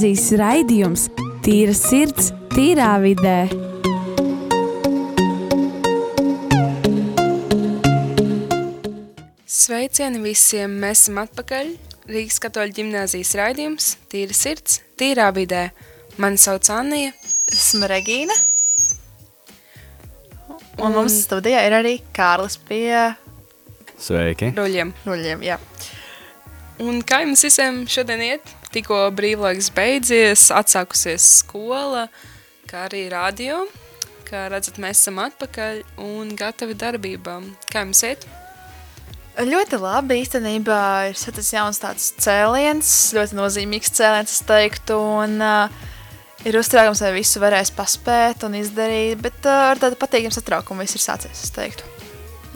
gimnāzijas raidījums Tīra sirds, tīrā vidē. Sveicieni visiem! Mēs esam atpakaļ. Rīgas katoļu ģimnāzijas raidījums Tīra sirds, tīrā vidē. Mani sauc Annija. Esmu Regīna. Un, un mums studijā ir arī Kārlis pie Sveiki! Ruļiem. ruļiem. Jā. Un kā jums visiem šodien iet? Tikko brīvlaiks beidzies, atsākusies skola, kā arī radio. Kā redzat, mēs esam atpakaļ un gatavi darbībām. Kā jums iet? Ļoti labi. Īstenībā ir saticis jauns tāds cēliens, ļoti nozīmīgs cēliens, es teiktu. Un, uh, ir uztraukums, vai visu varēs paspēt un izdarīt, bet uh, ar tādu patīkamu satraukumu viss ir sācies, es teiktu.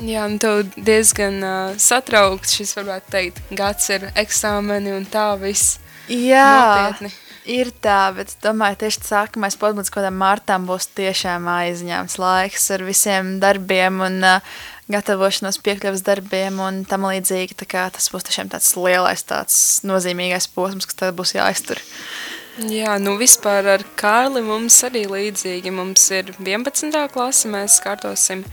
Jā, un tev diezgan uh, satraukts šis, varētu teikt, gads ir eksāmeni un tā viss Jā, nopietni. ir tā, bet domāju, tieši sākamais podmats kaut kādam martam būs tiešām aizņemts laiks ar visiem darbiem un uh, gatavošanos piekļuvas darbiem un tam līdzīgi. Tas būs tiešām tāds lielais, tāds nozīmīgais posms, kas tad būs jāiztur. Jā, nu vispār ar Kārli mums arī līdzīgi. Mums ir 11. klase, mēs kārtosim,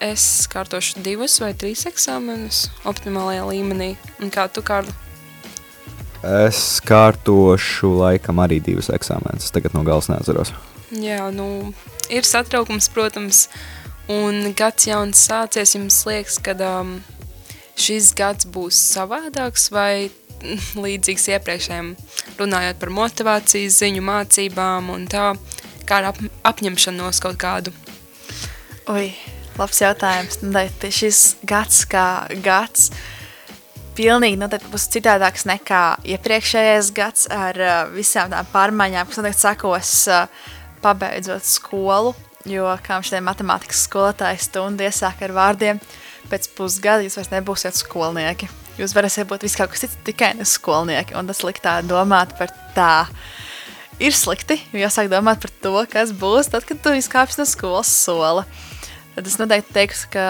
es kārtošu divus vai trīs eksāmenus optimālajā līmenī. Un kā tu, Kārli? Es kārtošu laikam arī divus eksāmenus. Tagad no galas neatceros. Jā, nu ir satraukums, protams, un gads jauns sācies, jums liekas, ka um, šis gads būs savādāks vai līdzīgs iepriekšējiem, runājot par motivācijas ziņu, mācībām un tā, kā ar ap, apņemšanos kaut kādu. Ui, labs jautājums. Nu, tad šis gads kā gads pilnīgi noteikti būs citādāks nekā iepriekšējais gads ar uh, visām tām pārmaiņām, kas noteikti sakos uh, pabeidzot skolu, jo, kā šodien matemātikas skolotāja stunda iesāk ar vārdiem, pēc pusgada jūs vairs nebūsiet skolnieki. Jūs varēsiet būt viskaut kas cits, tikai ne skolnieki, un tas liktā domāt par tā. Ir slikti, jo jāsāk domāt par to, kas būs tad, kad tu izkāpsi no skolas sola. Tad es noteikti teiktu, ka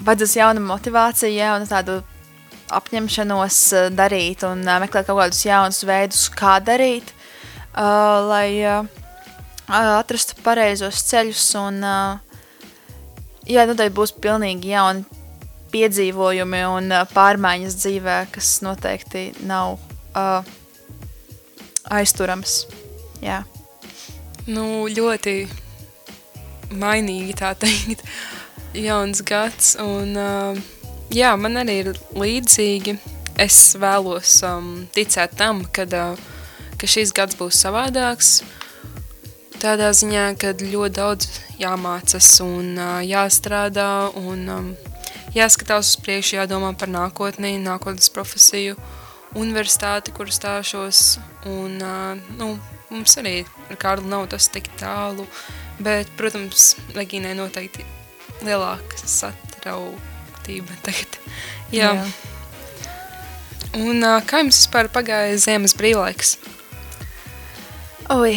vajadzēs jauna motivācija, jaunu tādu apņemšanos eh, darīt un uh, meklēt kaut kādus jaunus veidus, kā darīt, uh, lai atrastu pareizos ceļus un jā, noteikti būs pilnīgi jauni piedzīvojumi un pārmaiņas dzīvē, kas noteikti nav aizturams. Jā. Nu, ļoti mainīgi tā teikt, jauns gads un uh, jā, man arī ir līdzīgi. Es vēlos um, ticēt tam, kad, uh, ka šīs gads būs savādāks. Tādā ziņā, ka ļoti daudz jāmācas un uh, jāstrādā un um, jāskatās uz priekšu, jādomā par nākotni, nākotnes profesiju, universitāti, kur stāšos. Un, uh, nu, mums arī ar Kārlu nav tas tik tālu, bet, protams, Regīnai noteikti lielāka satrauktība tagad. Jā. Jā. Un kā jums vispār pagāja ziemas brīvlaiks? Ui,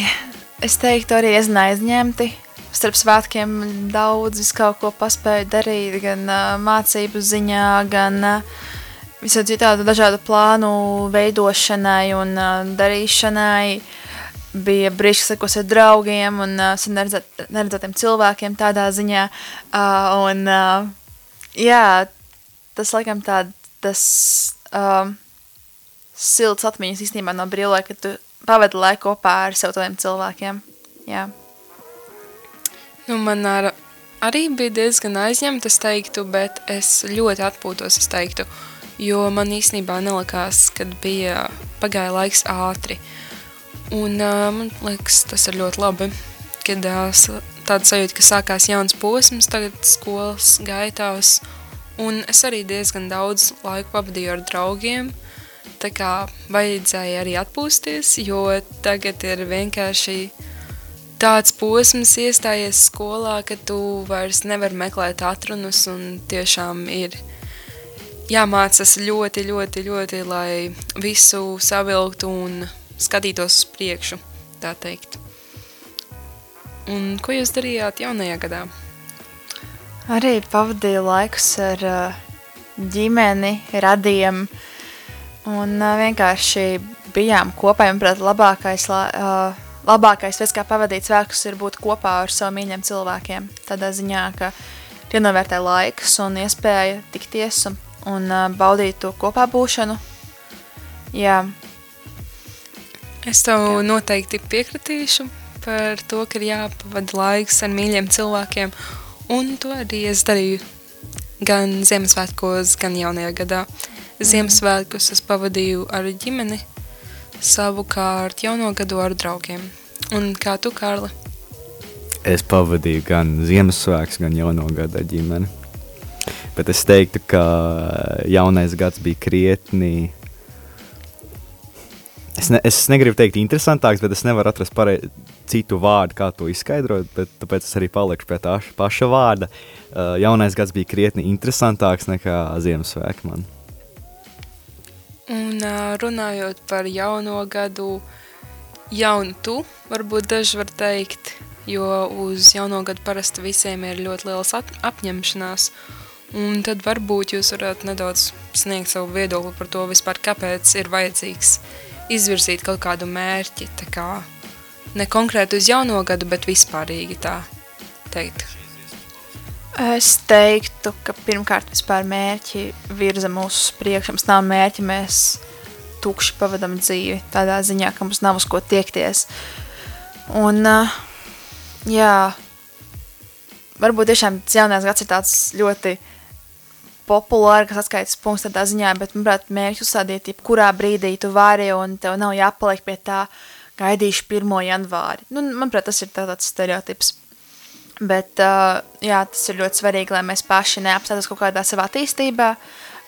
es teiktu arī diezgan aizņemti. Starp svētkiem daudz kaut ko paspēju darīt, gan uh, mācību ziņā, gan uh, visādi citādu dažādu plānu veidošanai un uh, darīšanai. Bija brīži, kas sekos ar draugiem un uh, neredzēt, neredzētiem cilvēkiem tādā ziņā. Uh, un, uh, jā, tas laikam tād, tas um, silts atmiņas īstenībā no brīvlaika, ka tu pavadi laiku kopā ar sev tādiem cilvēkiem. Jā. Nu, man ar, arī bija diezgan aizņemta, es teiktu, bet es ļoti atpūtos, es teiktu, jo man īstenībā nelikās, kad bija pagāja laiks ātri. Un uh, man liekas, tas ir ļoti labi, kad uh, tāda sajūta, ka sākās jauns posms tagad skolas gaitās, un es arī diezgan daudz laiku pavadīju ar draugiem, tā kā vajadzēja arī atpūsties, jo tagad ir vienkārši tāds posms iestājies skolā, ka tu vairs nevar meklēt atrunus un tiešām ir jāmācas ļoti, ļoti, ļoti, lai visu savilktu un skatītos uz priekšu, tā teikt. Un ko jūs darījāt jaunajā gadā? Arī pavadīju laikus ar ģimeni, radiem, un vienkārši bijām kopā. Manuprāt, labākais, la, labākais veids, kā pavadīt svētkus, ir būt kopā ar saviem mīļiem cilvēkiem. Tādā ziņā, ka tie novērtē laiks un iespēja tikties un, un baudīt to kopā būšanu. Jā. Es tev Jā. noteikti piekritīšu par to, ka ir jāpavada laiks ar mīļiem cilvēkiem, un to arī es darīju gan Ziemassvētkos, gan jaunajā gadā. Ziemassvētkus es pavadīju ar ģimeni, savukārt jauno gadu ar draugiem. Un kā tu, Kārli? Es pavadīju gan Ziemassvētkus, gan jauno gadu ar ģimeni. Bet es teiktu, ka jaunais gads bija krietni. Es, ne, es negribu teikt, interesantāks, bet es nevaru atrast parei, citu vārdu, kā to izskaidrot. Tāpēc es arī palikšu pie tā paša vārda. Uh, jaunais gads bija krietni interesantāks nekā Ziemassvētku man. Un runājot par jauno gadu, jaunu tu, varbūt daži var teikt, jo uz jauno gadu parasti visiem ir ļoti liels apņemšanās, un tad varbūt jūs varētu nedaudz sniegt savu viedokli par to vispār, kāpēc ir vajadzīgs izvirzīt kaut kādu mērķi, tā kā ne konkrēti uz jauno gadu, bet vispārīgi tā teikt. Es teiktu, ka pirmkārt vispār mērķi virza mūsu priekšu. Mums nav mērķi, mēs tukši pavadam dzīvi tādā ziņā, ka mums nav uz ko tiekties. Un, jā, varbūt tiešām jaunais gads ir tāds ļoti populāri, kas atskaitas punkts tādā ziņā, bet, manuprāt, mērķi uzsādīt jebkurā brīdī tu vari un tev nav jāpaliek pie tā gaidīšu 1. janvāri. Nu, manuprāt, tas ir tāds stereotips. Bet uh, jā, tas ir ļoti svarīgi, lai mēs paši neapstātos kaut kādā savā attīstībā,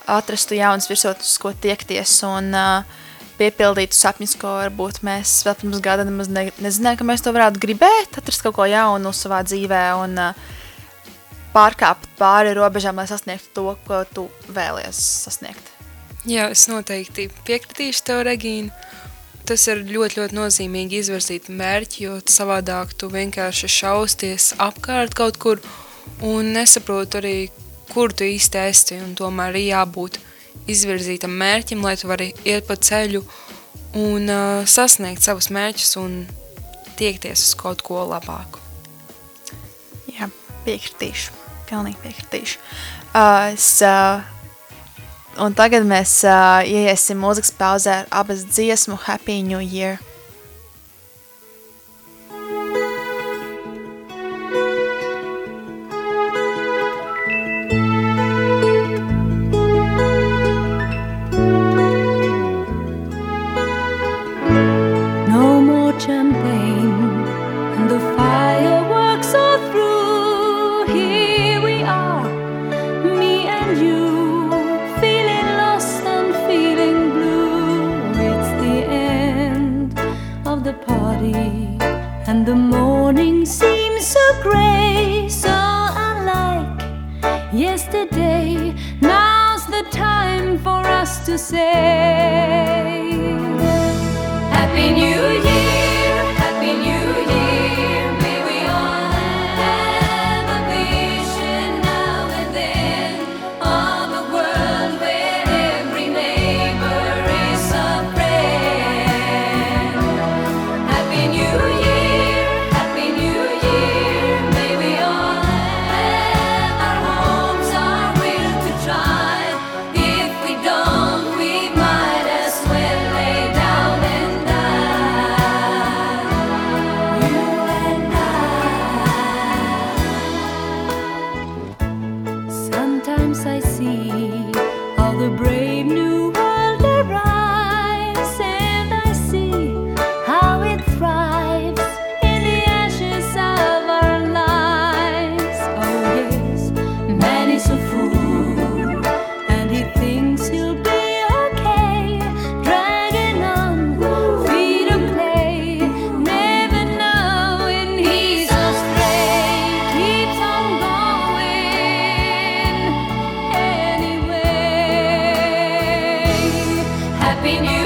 atrastu jaunas virsotnes, ko tiekties un uh, piepildītu sapņus, ko varbūt mēs vēl pirms gada nemaz ne, nezinājām, ka mēs to varētu gribēt, atrast kaut ko jaunu savā dzīvē un uh, pārkāpt pāri robežām, lai sasniegtu to, ko tu vēlies sasniegt. Jā, es noteikti piekritīšu tev, Regīna tas ir ļoti, ļoti nozīmīgi izvirzīt mērķi, jo savādāk tu vienkārši šausties apkārt kaut kur un nesaproti arī, kur tu īsti esi, un tomēr ir jābūt izvirzītam mērķim, lai tu vari iet pa ceļu un uh, sasniegt savus mērķus un tiekties uz kaut ko labāku. Jā, piekritīšu, pilnīgi piekritīšu. Uh, es uh, Un tagad mēs uh, ieiesim mūzikas pauzē ar abas dziesmu Happy New Year. You.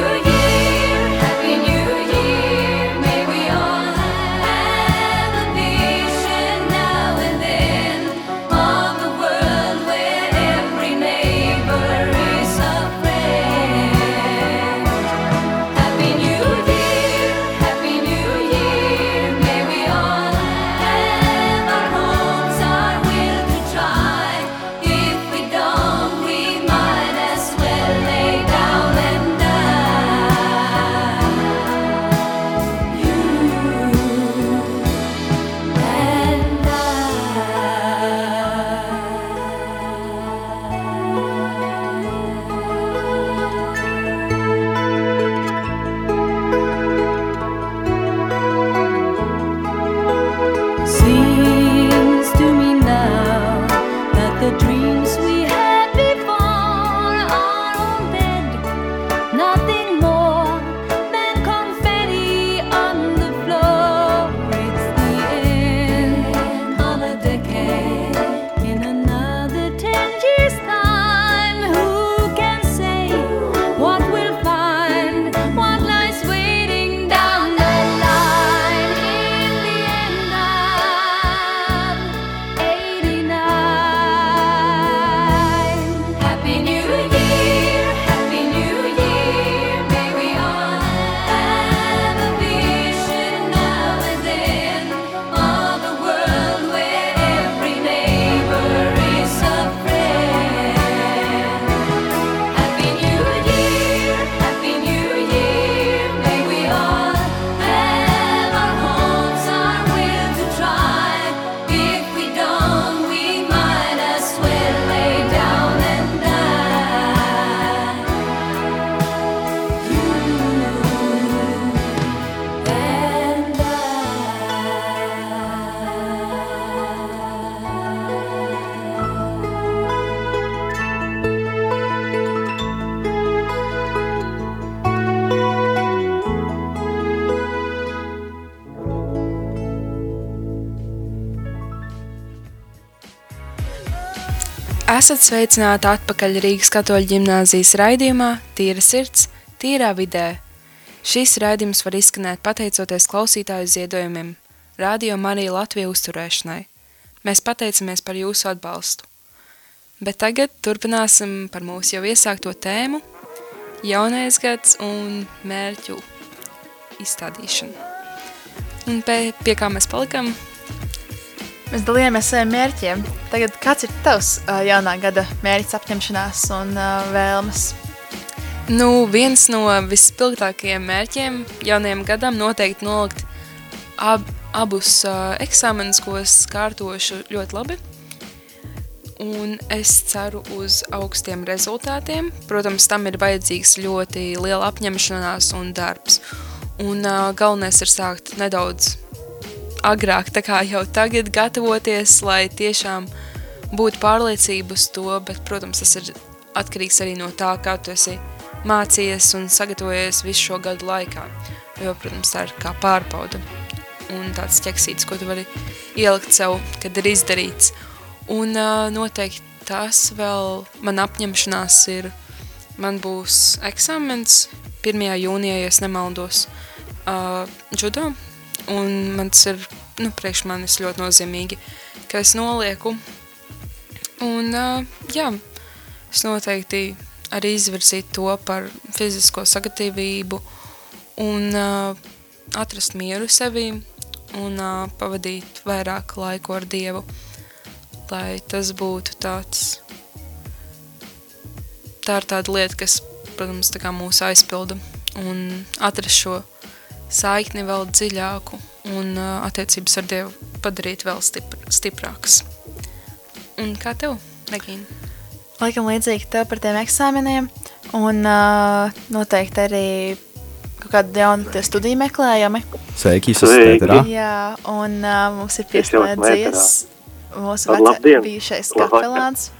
Esat sveicināti atpakaļ Rīgas katoļu ģimnāzijas raidījumā Tīra sirds, tīrā vidē. Šīs raidījums var izskanēt pateicoties klausītāju ziedojumiem, Radio Marija Latvija uzturēšanai. Mēs pateicamies par jūsu atbalstu. Bet tagad turpināsim par mūsu jau iesākto tēmu – jaunais gads un mērķu izstādīšanu. Un pie, pie kā mēs palikam? Mēs dalījāmies saviem mērķiem. Tagad kāds ir tavs uh, jaunā gada mērķis apņemšanās un uh, vēlmes? Nu, viens no vispilgtākajiem mērķiem jaunajam gadam noteikti nolikt ab, abus uh, eksāmenus, ko es kārtošu ļoti labi. Un es ceru uz augstiem rezultātiem. Protams, tam ir vajadzīgs ļoti liela apņemšanās un darbs. Un uh, galvenais ir sākt nedaudz agrāk, tā kā jau tagad gatavoties, lai tiešām būtu pārliecība uz to, bet, protams, tas ir atkarīgs arī no tā, kā tu esi mācījies un sagatavojies visu šo gadu laikā. Jo, protams, tā ir kā pārbauda un tāds ķeksītis, ko tu vari ielikt sev, kad ir izdarīts. Un uh, noteikti tas vēl man apņemšanās ir, man būs eksāmens 1. jūnijā, ja es nemaldos, uh, judo, un man tas ir, nu, priekš manis ļoti nozīmīgi, ka es nolieku. Un, uh, jā, es noteikti arī izvirzītu to par fizisko sagatavību un uh, atrast mieru sevī un uh, pavadīt vairāk laiku ar Dievu, lai tas būtu tāds, tā ir tāda lieta, kas, protams, tā kā mūs aizpilda un atrast šo saikni vēl dziļāku un uh, attiecības ar Dievu padarīt vēl stipr stiprākas. Un kā tev, Regīna? Laikam līdzīgi tev par tiem eksāmeniem un uh, noteikti arī kaut kādu jaunu studiju meklējami. Sveiki, jūs esat ēterā. Jā, un uh, mums ir pieslēdzies mūsu vecā bijušais kapelāns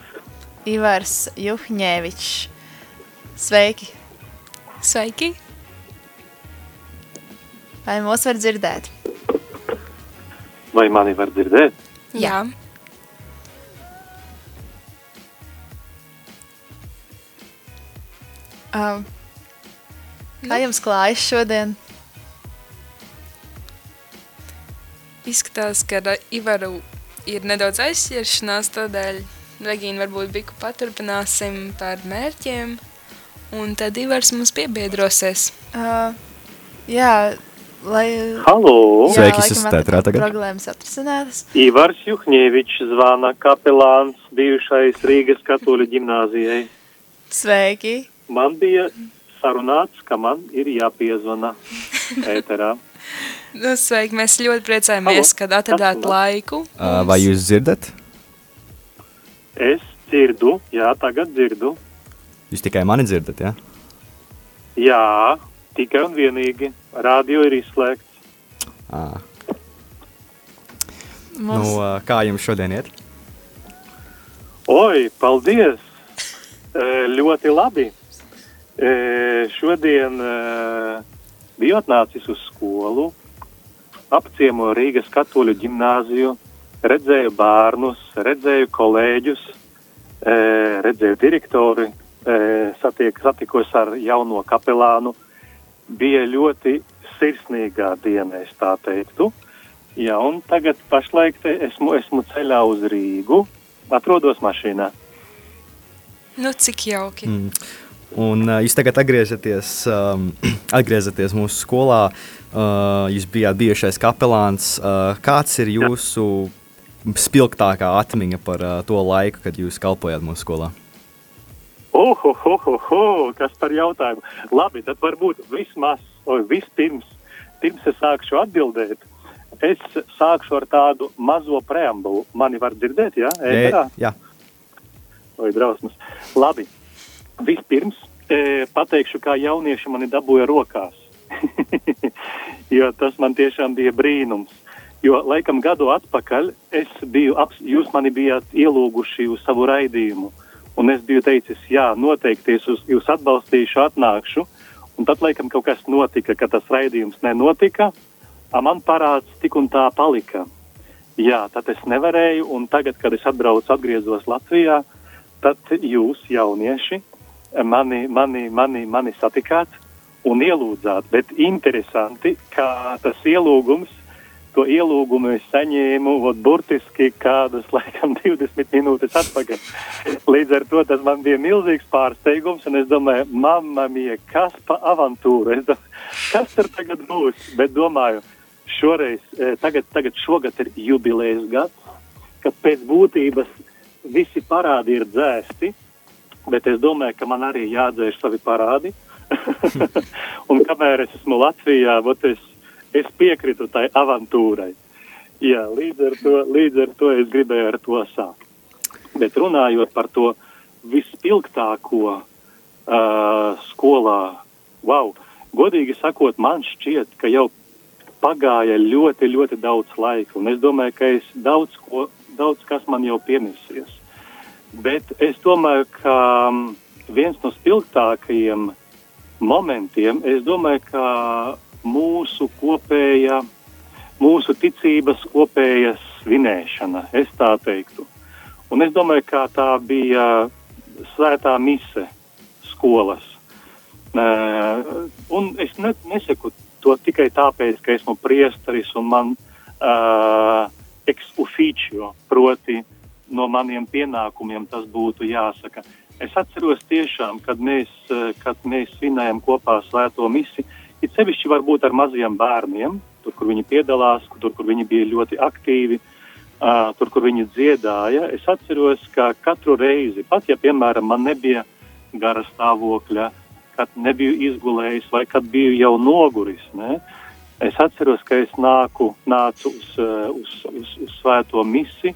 Ivars Juhņēvičs. Sveiki! Sveiki! Vai mūs var dzirdēt? Vai mani var dzirdēt? Jā. Um, kā jums klājas šodien? Izskatās, ka ar Ivaru ir nedaudz aizsieršanās, tādēļ Regīna varbūt biku paturpināsim par mērķiem, un tad Ivars mums piebiedrosies. Uh, jā, lai... Halo! Sveiki, esat ēterā at- tagad. Problēmas atrisinātas. Ivars Juhņēvičs zvana kapelāns bijušais Rīgas katoļu ģimnāzijai. Sveiki! Man bija sarunāts, ka man ir jāpiezvana ēterā. Nu, sveiki, mēs ļoti priecājamies, Halo. kad atradāt laiku. Uh, vai jūs dzirdat? Es dzirdu, jā, tagad dzirdu. Jūs tikai mani dzirdat, jā? Jā, tikai un vienīgi. Radio ir izslēgts. Nu, Mums, uh, kā jums šodien iet? Oi, paldies! Ļoti labi. Šodien biju atnācis uz skolu, apciemoju Rīgas katoļu ģimnāziju, redzēju bērnus, redzēju kolēģus, redzēju direktori, satiek, satikos ar jauno kapelānu. Bija ļoti sirsnīgā diena, es tā teiktu. Jā, un tagad pašlaik te esmu, esmu ceļā uz Rīgu, atrodos mašīnā. Nu, cik jauki. Mm. Un uh, jūs tagad atgriežaties, um, atgriežaties mūsu skolā. Uh, jūs bijāt bijušais kapelāns. Uh, kāds ir jūsu spilgtākā atmiņa par uh, to laiku, kad jūs kalpojāt mūsu skolā? Ho, kas par jautājumu? Labi, tad varbūt vismaz, oi, vispirms, pirms es sākšu atbildēt, es sākšu ar tādu mazo preambulu. Mani var dzirdēt, jā? Ēterā? jā. Vai drausmas. Labi, vispirms e, pateikšu, kā jaunieši mani dabūja rokās. jo tas man tiešām bija brīnums. Jo laikam gadu atpakaļ es biju, aps, jūs mani bijāt ielūguši uz savu raidījumu. Un es biju teicis, jā, noteikti es uz, jūs atbalstīšu, atnākšu. Un tad laikam kaut kas notika, ka tas raidījums nenotika. Man parāds tik un tā palika. Jā, tad es nevarēju, un tagad, kad es atbraucu, atgriezos Latvijā, tad jūs, jaunieši, mani, mani, mani, mani satikāt un ielūdzāt. Bet interesanti, kā tas ielūgums, to ielūgumu es saņēmu ot, burtiski kādas, laikam, 20 minūtes atpakaļ. Līdz ar to tas man bija milzīgs pārsteigums, un es domāju, mamma mia, kas pa avantūru, es domāju, kas tur tagad būs, bet domāju, šoreiz, eh, tagad, tagad šogad ir jubilējas gads, kad pēc būtības visi parādi ir dzēsti, bet es domāju, ka man arī jādzēš savi parādi. un kamēr es esmu Latvijā, es, es piekritu tai avantūrai. Jā, līdz ar, to, līdz ar to es gribēju ar to sākt. Bet runājot par to vispilgtāko uh, skolā, wow, godīgi sakot, man šķiet, ka jau pagāja ļoti, ļoti daudz laika, un es domāju, ka es daudz, ko, daudz kas man jau piemirsies. Bet es domāju, ka viens no spilgtākajiem momentiem, es domāju, ka mūsu kopēja, mūsu ticības kopēja svinēšana, es tā teiktu. Un es domāju, ka tā bija svētā mise skolas. Uh, un es ne, nesaku to tikai tāpēc, ka esmu priesteris un man uh, officio, proti no maniem pienākumiem tas būtu jāsaka. Es atceros tiešām, kad mēs, kad mēs svinējam kopā svēto misiju, it sevišķi varbūt ar maziem bērniem, tur, kur viņi piedalās, tur, kur viņi bija ļoti aktīvi, uh, tur, kur viņi dziedāja. Es atceros, ka katru reizi, pat ja, piemēram, man nebija gara stāvokļa, kad nebiju izgulējis vai kad biju jau noguris. Ne? Es atceros, ka es nāku, nācu uz, uz, uz, uz svēto misiju,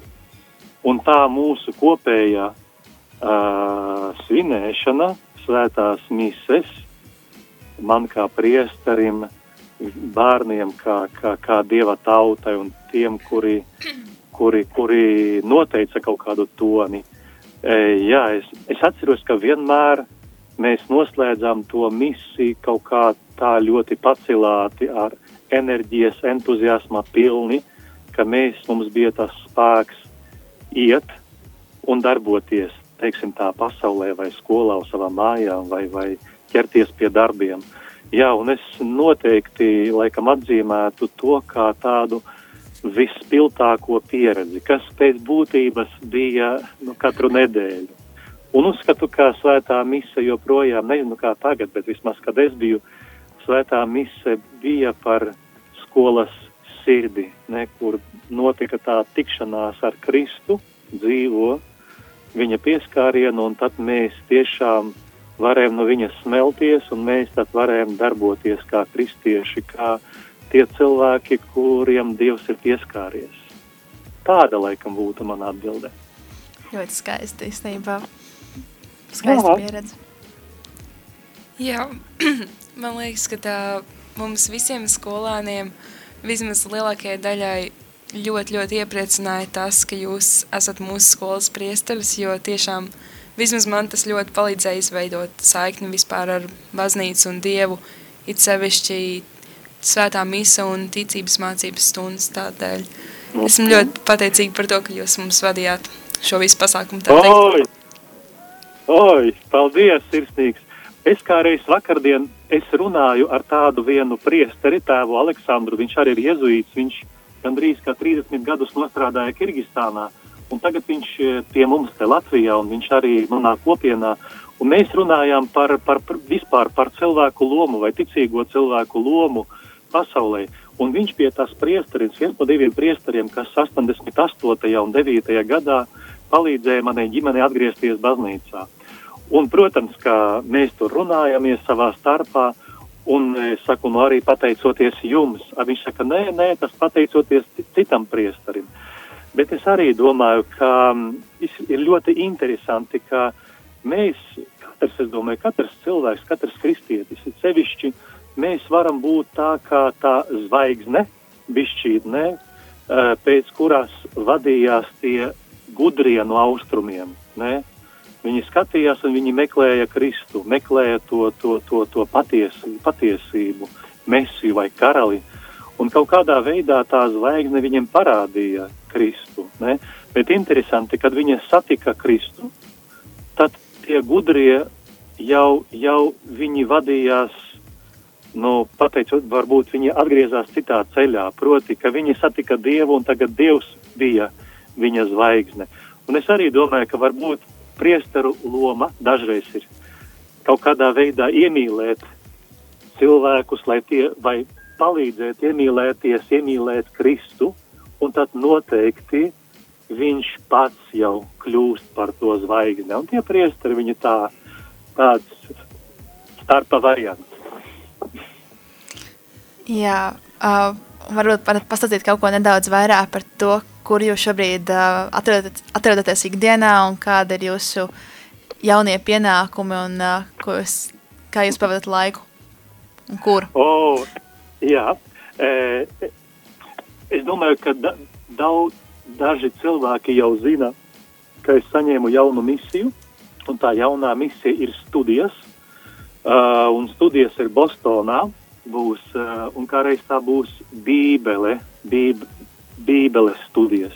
un tā mūsu kopējā uh, svinēšana, svētās mises, man kā priesterim, bērniem, kā, kā, kā dieva tautai un tiem, kuri, kuri, kuri noteica kaut kādu toni. E, jā, es, es atceros, ka vienmēr mēs noslēdzām to misiju kaut kā tā ļoti pacilāti ar enerģijas, entuziasma pilni, ka mēs, mums bija tas spēks iet un darboties, teiksim tā, pasaulē vai skolā, savā mājā vai, vai ķerties pie darbiem. Jā, un es noteikti laikam atzīmētu to kā tādu vispilgtāko pieredzi, kas pēc būtības bija nu, katru nedēļu. Un uzskatu, ka svētā mise joprojām, nezinu kā tagad, bet vismaz, kad es biju, svētā mise bija par skolas sirdi, ne, kur notika tā tikšanās ar Kristu, dzīvo viņa pieskārienu, un tad mēs tiešām varējām no viņa smelties, un mēs tad varējām darboties kā kristieši, kā tie cilvēki, kuriem Dievs ir pieskāries. Tāda laikam būtu mana atbilde. Ļoti skaisti īstenībā. Skaista pieredze. Jā, man liekas, ka tā mums visiem skolāniem, vismaz lielākajai daļai, ļoti, ļoti iepriecināja tas, ka jūs esat mūsu skolas priesteris, jo tiešām vismaz man tas ļoti palīdzēja izveidot saikni vispār ar baznīcu un Dievu, it sevišķi svētā misa un ticības mācības stundas tādēļ. Esmu ļoti pateicīga par to, ka jūs mums vadījāt šo visu pasākumu. Teikt. Oi, paldies, sirsnīgs! Es kā reiz vakardien es runāju ar tādu vienu priesteri, tēvu Aleksandru, viņš arī ir jezuīts, viņš gandrīz kā 30 gadus nostrādāja Kirgistānā, un tagad viņš eh, pie mums te Latvijā, un viņš arī manā kopienā, un mēs runājām par, par, par vispār par cilvēku lomu vai ticīgo cilvēku lomu pasaulē, un viņš pie tās priesteris, viens no diviem priesteriem, kas 88. un 9. gadā palīdzēja manai ģimenei atgriezties baznīcā. Un, protams, ka mēs tur runājamies savā starpā, un es saku, nu arī pateicoties jums. Viņš saka, nē, nē, tas pateicoties citam priestarim. Bet es arī domāju, ka mm, ir ļoti interesanti, ka mēs, katrs, es domāju, katrs cilvēks, katrs kristietis, sevišķi mēs varam būt tā kā tā zvaigzne, bišķītne, eh, pēc kurās vadījās tie gudrie no austrumiem. Ne? Viņi skatījās un viņi meklēja Kristu, meklēja to, to, to, to patiesību, patiesību, mesiju vai karali. Un kaut kādā veidā tā zvaigzne viņiem parādīja Kristu. Ne? Bet interesanti, kad viņi satika Kristu, tad tie gudrie jau, jau viņi vadījās, nu, pateicot, varbūt viņi atgriezās citā ceļā, proti, ka viņi satika Dievu un tagad Dievs bija viņa zvaigzne. Un es arī domāju, ka varbūt priesteru loma dažreiz ir kaut kādā veidā iemīlēt cilvēkus, lai tie vai palīdzēt iemīlēties, iemīlēt Kristu, un tad noteikti viņš pats jau kļūst par to zvaigzni. Un tie priesteri viņi tā, tāds starpa variants. Jā, uh, varbūt pastāstīt kaut ko nedaudz vairāk par to, kur jūs šobrīd uh, atrodat, atrodaties ikdienā un kāda ir jūsu jaunie pienākumi un uh, jūs, kā jūs pavadat laiku un kur? Oh, jā, es domāju, ka da, daudz, daži cilvēki jau zina, ka es saņēmu jaunu misiju, un tā jaunā misija ir studijas, uh, un studijas ir Bostonā, būs, uh, un kādreiz tā būs bībele, bīb, bībeles studijas.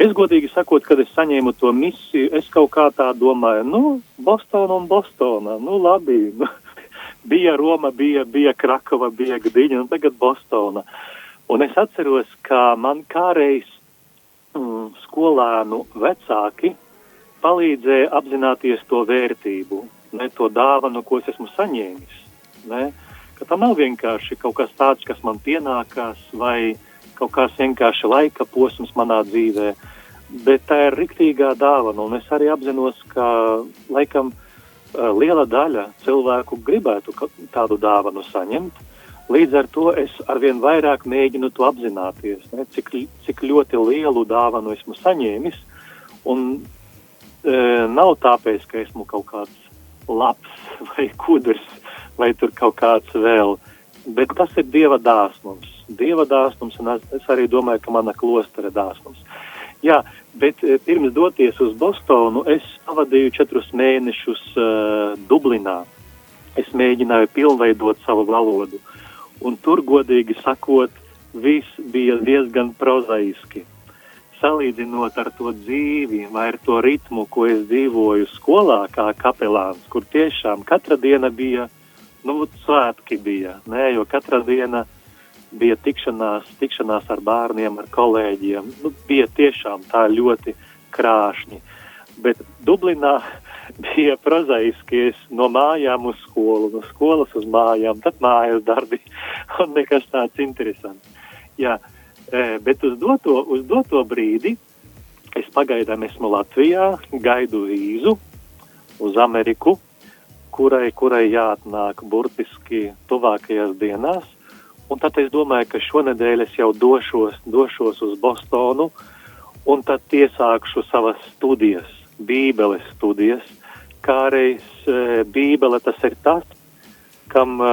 Es godīgi sakot, kad es saņēmu to misiju, es kaut kā tā domāju, nu, Bostona un Bostona, nu, labi, nu, bija Roma, bija, bija Krakova, bija Gdiņa, un tagad Bostona. Un es atceros, ka man kādreiz mm, skolēnu vecāki palīdzēja apzināties to vērtību, ne to dāvanu, ko es esmu saņēmis. Ne? Ka tam nav vienkārši kaut kas tāds, kas man pienākās, vai kaut kāds vienkārši laika posms manā dzīvē, bet tā ir riktīgā dāvana, un es arī apzinos, ka laikam liela daļa cilvēku gribētu tādu dāvanu saņemt, Līdz ar to es arvien vairāk mēģinu to apzināties, ne, cik, cik ļoti lielu dāvanu esmu saņēmis. Un, e, nav tāpēc, ka esmu kaut kāds labs vai gudrs vai tur kaut kāds vēl, bet tas ir dieva dāsnums. Dieva dāsnums, un es arī domāju, ka mana klostera dāsnums. Jā, bet e, pirms doties uz Bostonu, es pavadīju četrus mēnešus uh, Dublinā. Es mēģināju pilnveidot savu valodu. Un tur, godīgi sakot, viss bija diezgan prozaiski. Salīdzinot ar to dzīvi vai ar to ritmu, ko es dzīvoju skolā, kā kapelāns, kur tiešām katra diena bija, nu, svētki bija, ne, jo katra diena bija tikšanās, tikšanās ar bērniem, ar kolēģiem, nu, bija tiešām tā ļoti krāšņi. Bet Dublinā bija prozaiski no mājām uz skolu, no skolas uz mājām, tad mājas darbi un nekas tāds interesants. Jā, e, bet uz doto, uz doto brīdi es pagaidām esmu Latvijā, gaidu vīzu uz Ameriku, kurai, kurai jāatnāk burtiski tuvākajās dienās. Un tad es domāju, ka šonadēļ es jau došos, došos uz Bostonu un tad iesākšu savas studijas, bībeles studijas kā arī e, Bībele tas ir tas, kam e,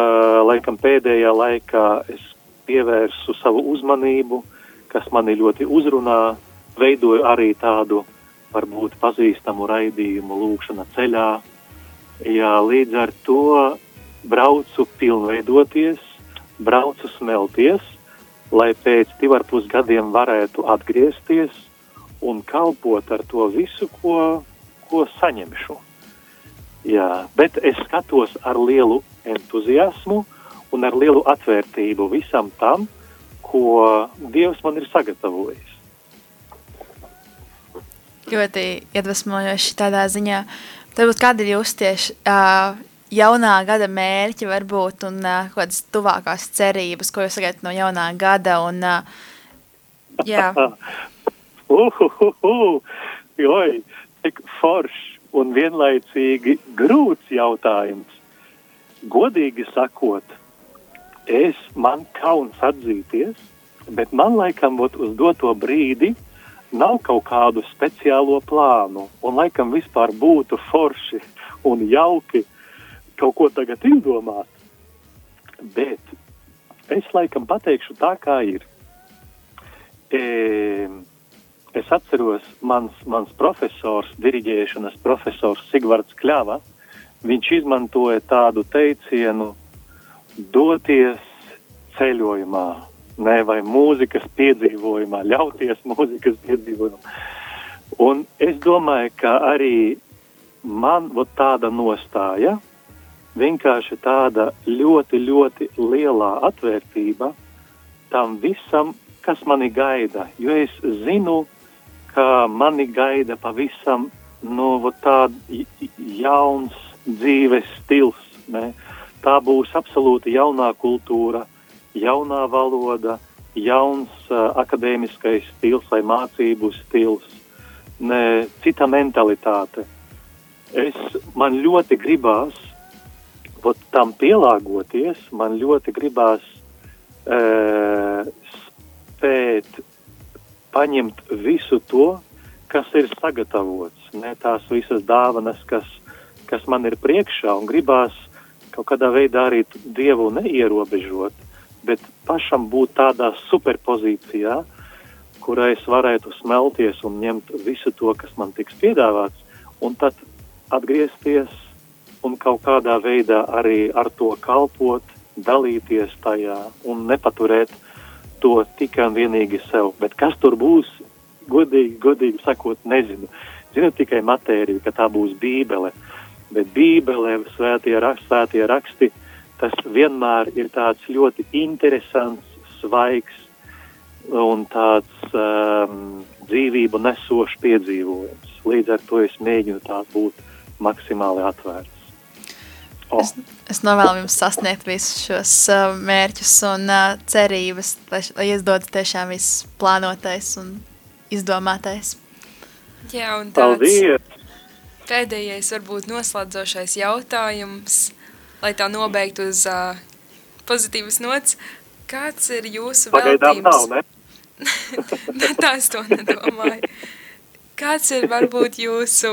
laikam pēdējā laikā es pievērsu savu uzmanību, kas mani ļoti uzrunā, veidoju arī tādu varbūt pazīstamu raidījumu lūkšana ceļā. Jā, līdz ar to braucu pilnveidoties, braucu smelties, lai pēc divar pus gadiem varētu atgriezties un kalpot ar to visu, ko, ko saņemšu. Jā, bet es skatos ar lielu entuziasmu un ar lielu atvērtību visam tam, ko Dievs man ir sagatavojis. Ļoti iedvesmojoši tādā ziņā. Varbūt kādi ir jūsu tieši uh, jaunā gada mērķi varbūt un uh, kādas tuvākās cerības, ko jūs sagaidat no jaunā gada un uh, jā. Uhuhuhu, joj, cik forši un vienlaicīgi grūts jautājums. Godīgi sakot, es man kauns atzīties, bet man laikam būt uz doto brīdi nav kaut kādu speciālo plānu, un laikam vispār būtu forši un jauki kaut ko tagad izdomāt. Bet es laikam pateikšu tā, kā ir. E, Es atceros, mans, mans profesors, diriģēšanas profesors Sigvards Kļava, viņš izmantoja tādu teicienu doties ceļojumā, ne, vai mūzikas piedzīvojumā, ļauties mūzikas piedzīvojumā. Un es domāju, ka arī man tāda nostāja, vienkārši tāda ļoti, ļoti lielā atvērtība tam visam, kas mani gaida. Jo es zinu, ka mani gaida pavisam nu, tāds jauns dzīves stils. Ne? Tā būs absolūti jaunā kultūra, jaunā valoda, jauns uh, akadēmiskais stils vai mācību stils, ne, cita mentalitāte. Es, man ļoti gribās ot, tam pielāgoties, man ļoti gribās uh, spēt paņemt visu to, kas ir sagatavots, ne tās visas dāvanas, kas, kas man ir priekšā, un gribās kaut kādā veidā arī Dievu neierobežot, bet pašam būt tādā superpozīcijā, kurā es varētu smelties un ņemt visu to, kas man tiks piedāvāts, un tad atgriezties un kaut kādā veidā arī ar to kalpot, dalīties tajā un nepaturēt to tikai un vienīgi sev. Bet kas tur būs, godīgi, godīgi sakot, nezinu. Zinu tikai matēriju, ka tā būs Bībele. Bet Bībele, svētie, svētie raksti, tas vienmēr ir tāds ļoti interesants, svaigs un tāds um, dzīvību nesošs piedzīvojums. Līdz ar to es mēģinu tā būt maksimāli atvērts. Oh. Es, es novēlu jums sasniegt visus šos uh, mērķus un uh, cerības, lai, lai izdodas tiešām viss plānotais un izdomātais. Jā, un tāds Paldies. pēdējais varbūt noslēdzošais jautājums, lai tā nobeigtu uz uh, pozitīvas nots. Kāds ir jūsu Pagaidām veltījums? nav, ne? ne, tā es to nedomāju. Kāds ir varbūt jūsu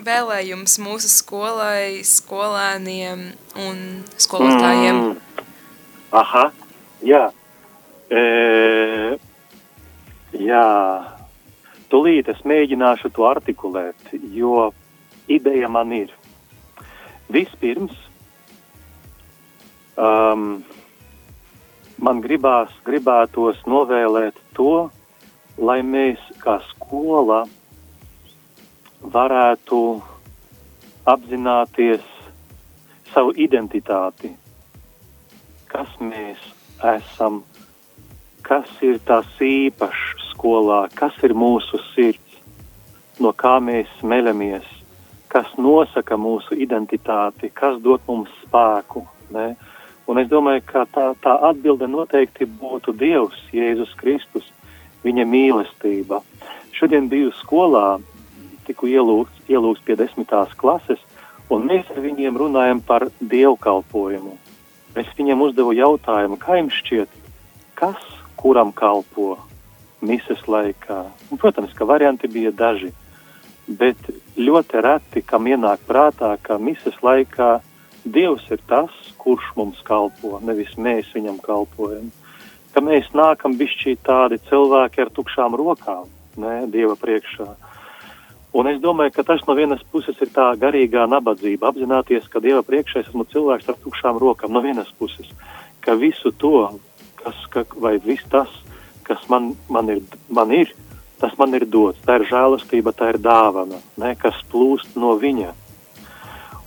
vēlējums mūsu skolai, skolēniem un skolotājiem? Mm. Aha, jā. E, jā, tūlīt es mēģināšu to artikulēt, jo ideja man ir. Vispirms, um, man gribās, gribētos novēlēt to, lai mēs kā skola varētu apzināties savu identitāti, kas mēs esam, kas ir tas īpašs skolā, kas ir mūsu sirds, no kā mēs smeļamies, kas nosaka mūsu identitāti, kas dod mums spēku. Ne? Un es domāju, ka tā, tā atbilde noteikti būtu Dievs, Jēzus Kristus, viņa mīlestība. Šodien biju skolā, tiku ielūgts, ielūgts pie desmitās klases, un mēs ar viņiem runājam par dievkalpojumu. Es viņiem uzdevu jautājumu, kā jums šķiet, kas kuram kalpo mises laikā. Un, protams, ka varianti bija daži, bet ļoti reti, kam ienāk prātā, ka mises laikā Dievs ir tas, kurš mums kalpo, nevis mēs viņam kalpojam. Ka mēs nākam bišķī tādi cilvēki ar tukšām rokām, ne, Dieva priekšā. Un es domāju, ka tas no vienas puses ir tā garīgā nabadzība, apzināties, ka Dieva priekšā es esmu cilvēks ar tukšām rokām, no vienas puses, ka visu to, kas, ka, vai viss tas, kas man, man, ir, man ir, tas man ir dots, tā ir žēlastība, tā ir dāvana, ne, kas plūst no viņa.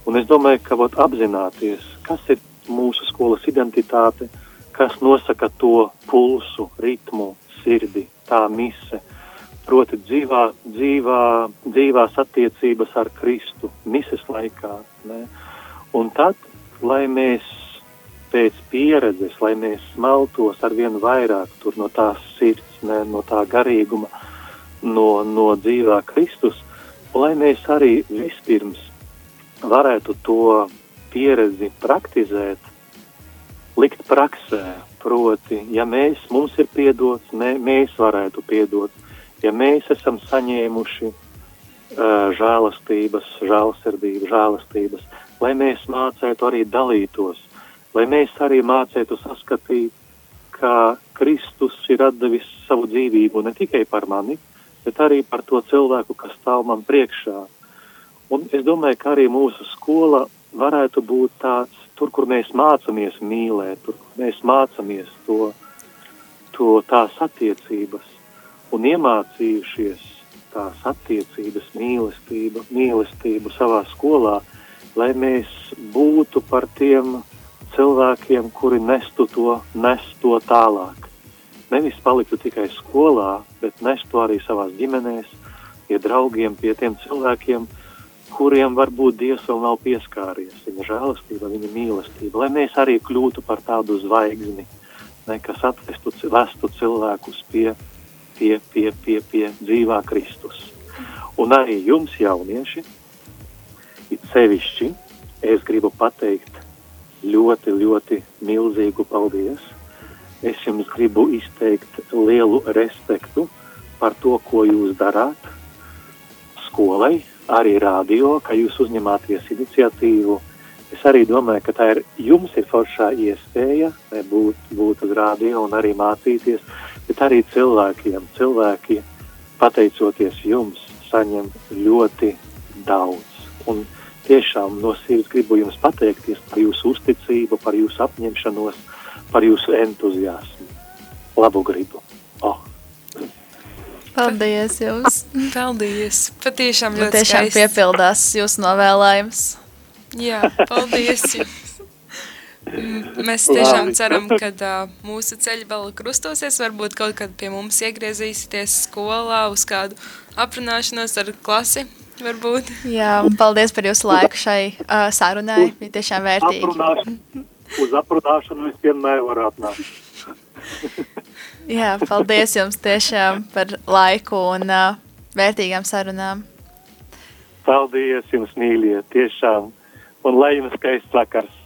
Un es domāju, ka vat, apzināties, kas ir mūsu skolas identitāte, kas nosaka to pulsu, ritmu, sirdi, tā mise, proti dzīvā, dzīvā, dzīvās attiecības ar Kristu mises laikā. Ne? Un tad, lai mēs pēc pieredzes, lai mēs smeltos ar vien vairāk tur no tās sirds, ne, no tā garīguma, no, no dzīvā Kristus, lai mēs arī vispirms varētu to pieredzi praktizēt, likt praksē, proti, ja mēs, mums ir piedots, mē, mēs varētu piedot, ja mēs esam saņēmuši uh, žēlastības, žēlsirdību, žēlastības, lai mēs mācētu arī dalītos, lai mēs arī mācētu saskatīt, ka Kristus ir atdevis savu dzīvību ne tikai par mani, bet arī par to cilvēku, kas stāv man priekšā. Un es domāju, ka arī mūsu skola varētu būt tāds, tur, kur mēs mācāmies mīlēt, tur, mēs mācāmies to, to tās attiecības un iemācījušies tās attiecības, mīlestību, mīlestību savā skolā, lai mēs būtu par tiem cilvēkiem, kuri nestu to, nestu to tālāk. Nevis paliktu tikai skolā, bet nestu arī savās ģimenēs, pie draugiem, pie tiem cilvēkiem, kuriem varbūt Dievs vēl nav pieskāries. Viņa žēlastība, viņa mīlestība, lai mēs arī kļūtu par tādu zvaigzni, ne, kas atvestu, vestu cilvēkus pie, pie, pie, pie, pie dzīvā Kristus. Un arī jums, jaunieši, it sevišķi, es gribu pateikt ļoti, ļoti milzīgu paldies. Es jums gribu izteikt lielu respektu par to, ko jūs darāt skolai, arī radio, ka jūs uzņemāties iniciatīvu. Es arī domāju, ka tā ir jums ir foršā iespēja būt, būt uz radio un arī mācīties, bet arī cilvēkiem. Cilvēki, pateicoties jums, saņem ļoti daudz. Un tiešām no sirds gribu jums pateikties par jūsu uzticību, par jūsu apņemšanos, par jūsu entuziasmu. Labu gribu! Oh. Paldies jums! Paldies! Patiešām ļoti Patiešām skaisti. piepildās jūsu novēlējums. Jā, paldies Mēs tiešām Labi. ceram, ka uh, mūsu ceļi vēl krustosies. Varbūt kaut kad pie mums iegriezīsieties skolā uz kādu aprunāšanos ar klasi. Varbūt. Jā, un paldies par jūsu laiku šai uh, sarunai. Bija tiešām vērtīgi. Aprunāšanu, uz aprunāšanu es vienmēr varu atnākt. Jā, paldies jums tiešām par laiku un uh, vērtīgām sarunām. Paldies jums, mīļie, tiešām. Un lai jums skaists vakars.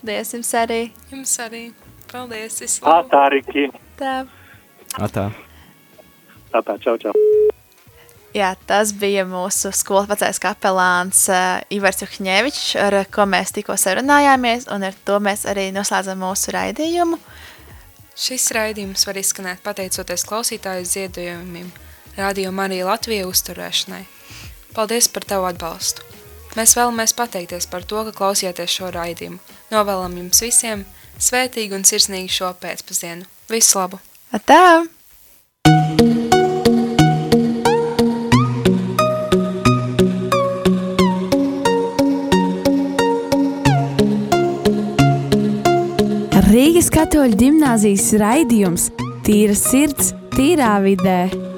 Paldies jums arī. Jums arī. Paldies! Vislabāk! Atā, Riki. Tā. Atā. Atā, čau, čau. Jā, tas bija mūsu skolas vecais kapelāns uh, Ivars Juhņevičs, ar ko mēs tikko sarunājāmies, un ar to mēs arī noslēdzam mūsu raidījumu. Šis raidījums var izskanēt pateicoties klausītāju ziedojumiem Radio Marija Latvija uzturēšanai. Paldies par tavu atbalstu! Mēs vēlamies pateikties par to, ka klausījāties šo raidījumu. Novēlam jums visiem svētīgu un sirsnīgu šo pēcpusdienu. Visu labu! Tā! Rīgas katoļu ģimnāzijas raidījums Tīra sirds, tīrā vidē.